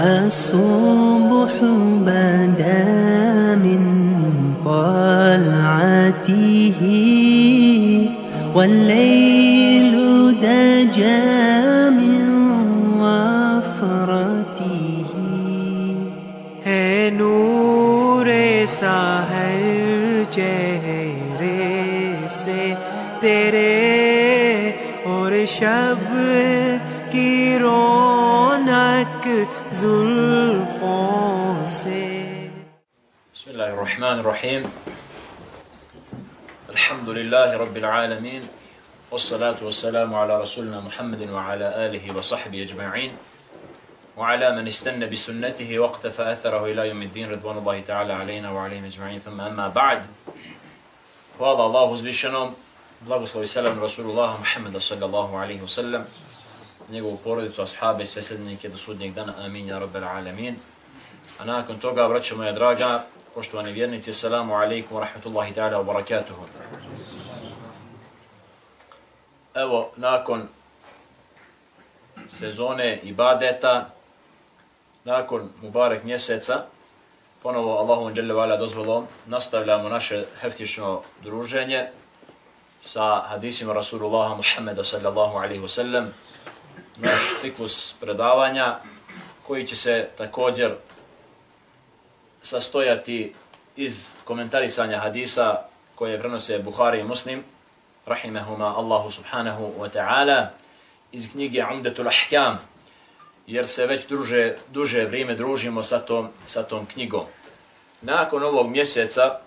الصبح بدا من طلعته والليل دجا من وفرته है नूर साहर चेहरे से तेरे और शब की रौनक بسم الله الرحمن الرحيم. الحمد لله رب العالمين والصلاة والسلام على رسولنا محمد وعلى آله وصحبه أجمعين. وعلى من استنى بسنته وقت فأثره إلى يوم الدين رضوان الله تعالى علينا وعليهم أجمعين. ثم أما بعد هذا الله زبشنا بلغ صلى الله عليه وسلم رسول الله محمد صلى الله عليه وسلم. Njegovu porodicu, ashabe i sve srednike do sudnjeg dana, amin, ja rabbel alamin. A nakon toga, braćo moja draga, poštovani vjernici, salamu alaikum wa rahmatullahi ta'ala wa barakatuhu. Evo, nakon sezone ibadeta, nakon Mubarek mjeseca, ponovo Allahum dželle vala dozvolom, nastavljamo naše heftično druženje sa hadisima Rasulullaha Muhammeda sallallahu alaihi wasallam, naš ciklus predavanja koji će se također sastojati iz komentarisanja hadisa koje prenose Buhari i Muslim, rahimehuma Allahu subhanahu wa ta'ala, iz knjige Umdetul Ahkam, jer se već druže, duže vrijeme družimo sa tom, sa tom knjigom. Nakon ovog mjeseca,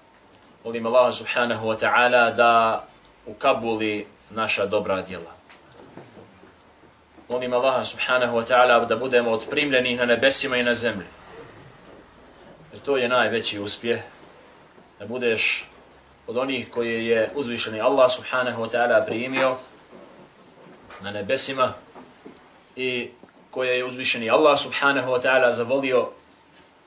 molim Allah subhanahu wa ta'ala da ukabuli naša dobra djela. Molim Allah subhanahu wa ta'ala da budemo otprimljeni na nebesima i na zemlji. Jer to je najveći uspjeh, da budeš od onih koje je uzvišeni Allah subhanahu wa ta'ala primio na nebesima i koje je uzvišeni Allah subhanahu wa ta'ala zavolio,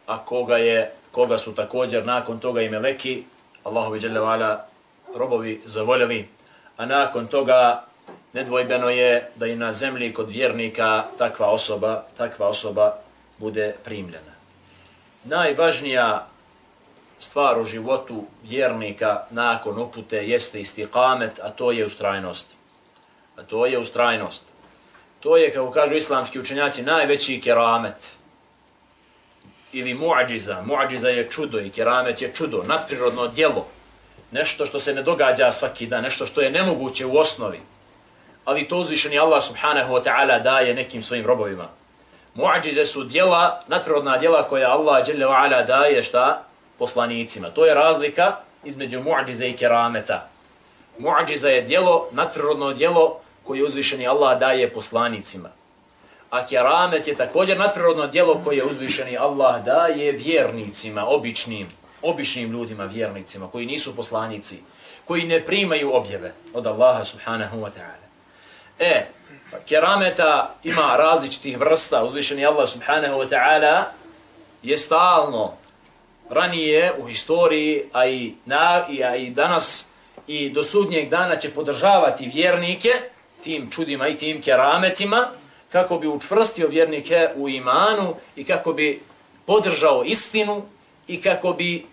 a koga, je, koga su također nakon toga i meleki, Allahu dželle jalla robovi zavoljeli, a nakon toga nedvojbeno je da i na zemlji kod vjernika takva osoba, takva osoba bude primljena. Najvažnija stvar u životu vjernika nakon upute jeste istiqamet, a to je ustrajnost. A to je ustrajnost. To je, kako kažu islamski učenjaci, najveći keramet. Ili muadžiza. Muadžiza je čudo i keramet je čudo, nadprirodno djelo. Nešto što se ne događa svaki dan, nešto što je nemoguće u osnovi. Ali to uzvišeni Allah subhanahu wa ta'ala daje nekim svojim robovima. Muadžize su djela, nadprirodna djela koja Allah dželle wa ala daje šta? Poslanicima. To je razlika između mu'ađize i kerameta. Mu'ađiza je djelo, nadprirodno djelo koje uzvišeni Allah daje poslanicima. A keramet je također nadprirodno djelo koje uzvišeni Allah daje vjernicima, običnim, običnim ljudima, vjernicima, koji nisu poslanici, koji ne primaju objave od Allaha subhanahu wa ta'ala. E, kerameta ima različitih vrsta, uzvišeni Allah subhanahu wa ta'ala je stalno ranije u historiji, a i, na, i, a i danas i do sudnjeg dana će podržavati vjernike, tim čudima i tim kerametima, kako bi učvrstio vjernike u imanu i kako bi podržao istinu i kako bi e,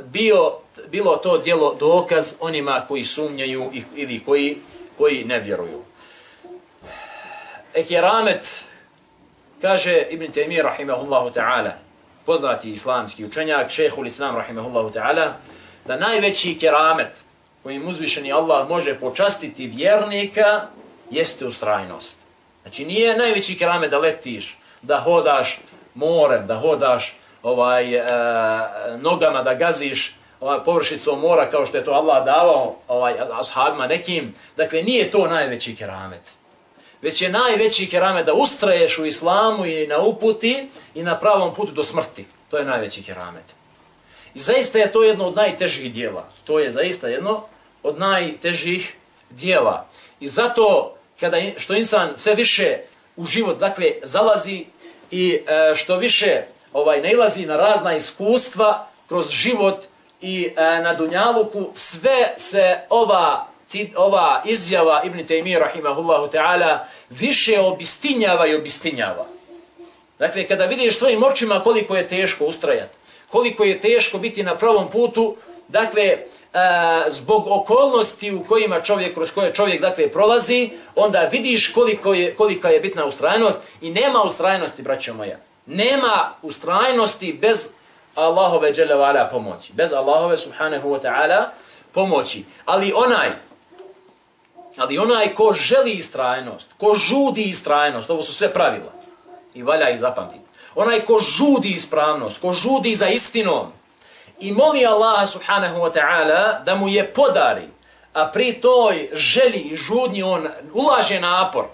bio, bilo to djelo dokaz onima koji sumnjaju ili koji, koji ne vjeruju. E keramet, kaže Ibn Taymi rahimahullahu ta'ala, poznati islamski učenjak, šejhul islam rahimahullahu ta'ala, da najveći keramet, kojim uzvišeni Allah može počastiti vjernika, jeste ustrajnost. Znači nije najveći keramet da letiš, da hodaš morem, da hodaš ovaj e, nogama, da gaziš ovaj, površicom mora kao što je to Allah davao ovaj, ashabima nekim. Dakle, nije to najveći keramet. Već je najveći keramet da ustraješ u islamu i na uputi i na pravom putu do smrti. To je najveći keramet. I zaista je to jedno od najtežih dijela. To je zaista jedno od najtežih dijela. I zato kada što insan sve više u život dakle zalazi i e, što više ovaj nailazi na razna iskustva kroz život i e, na dunjaluku sve se ova ova izjava Ibn Taymiyyah rahimahullahu ta'ala više obistinjava i obistinjava. Dakle, kada vidiš svojim očima koliko je teško ustrajati, koliko je teško biti na pravom putu, dakle, e, zbog okolnosti u kojima čovjek, kroz koje čovjek dakle, prolazi, onda vidiš koliko je, kolika je bitna ustrajnost i nema ustrajnosti, braćo moja. Nema ustrajnosti bez Allahove dželevala pomoći. Bez Allahove subhanahu wa ta'ala pomoći. Ali onaj, ali onaj ko želi istrajnost, ko žudi istrajnost, ovo su sve pravila i valja ih zapamtiti. Onaj ko žudi ispravnost, ko žudi za istinom i moli Allaha subhanahu wa ta'ala da mu je podari, a pri toj želi i žudnji on ulaže napor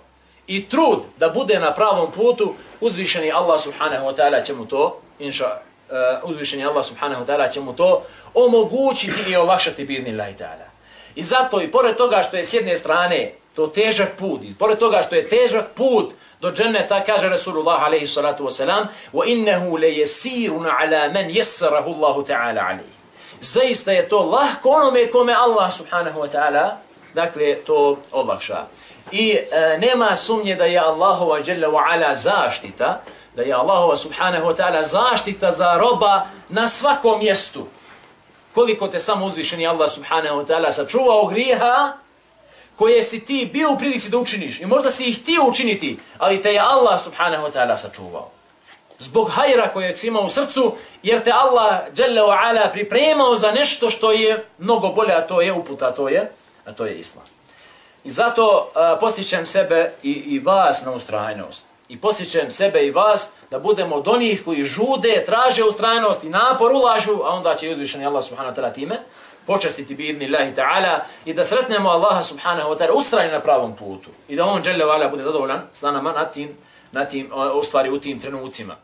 i trud da bude na pravom putu, uzvišeni Allah subhanahu wa ta'ala će mu to, inša, uh, uzvišeni Allah subhanahu wa ta'ala će mu to omogućiti i olakšati bidni Allah ta'ala. I zato i pored toga što je s jedne strane to težak put, i pored toga što je težak put do dženneta, kaže Rasulullah alaihi salatu wasalam, wa innehu le jesirun ala men jesarahu Allahu ta'ala alaihi. Zaista je to lahko onome kome Allah subhanahu wa ta'ala, dakle, to olakša. I e, nema sumnje da je Allahova jalla wa ala zaštita, da je Allahova subhanahu wa ta'ala zaštita za roba na svakom mjestu. Koliko te samo uzvišeni Allah subhanahu wa ta'ala sačuvao grijeha, koje si ti bio u prilici da učiniš i možda si ih ti učiniti, ali te je Allah subhanahu wa ta'ala sačuvao. Zbog hajra kojeg si imao u srcu, jer te Allah dželle wa ala pripremao za nešto što je mnogo bolje, a to je uputa, a to je, a to je islam. I zato uh, postićem sebe i, i vas na ustrajnost. I postićem sebe i vas da budemo od onih koji žude, traže ustrajnost i napor ulažu, a onda će uzvišeni Allah subhanahu wa ta'ala time počastiti bi idni Allahi ta'ala i da sretnemo Allaha subhanahu wa ta'ala ustrajni na pravom putu i da on, dželle bude zadovoljan sa nama na tim, na tim, u stvari u tim trenucima.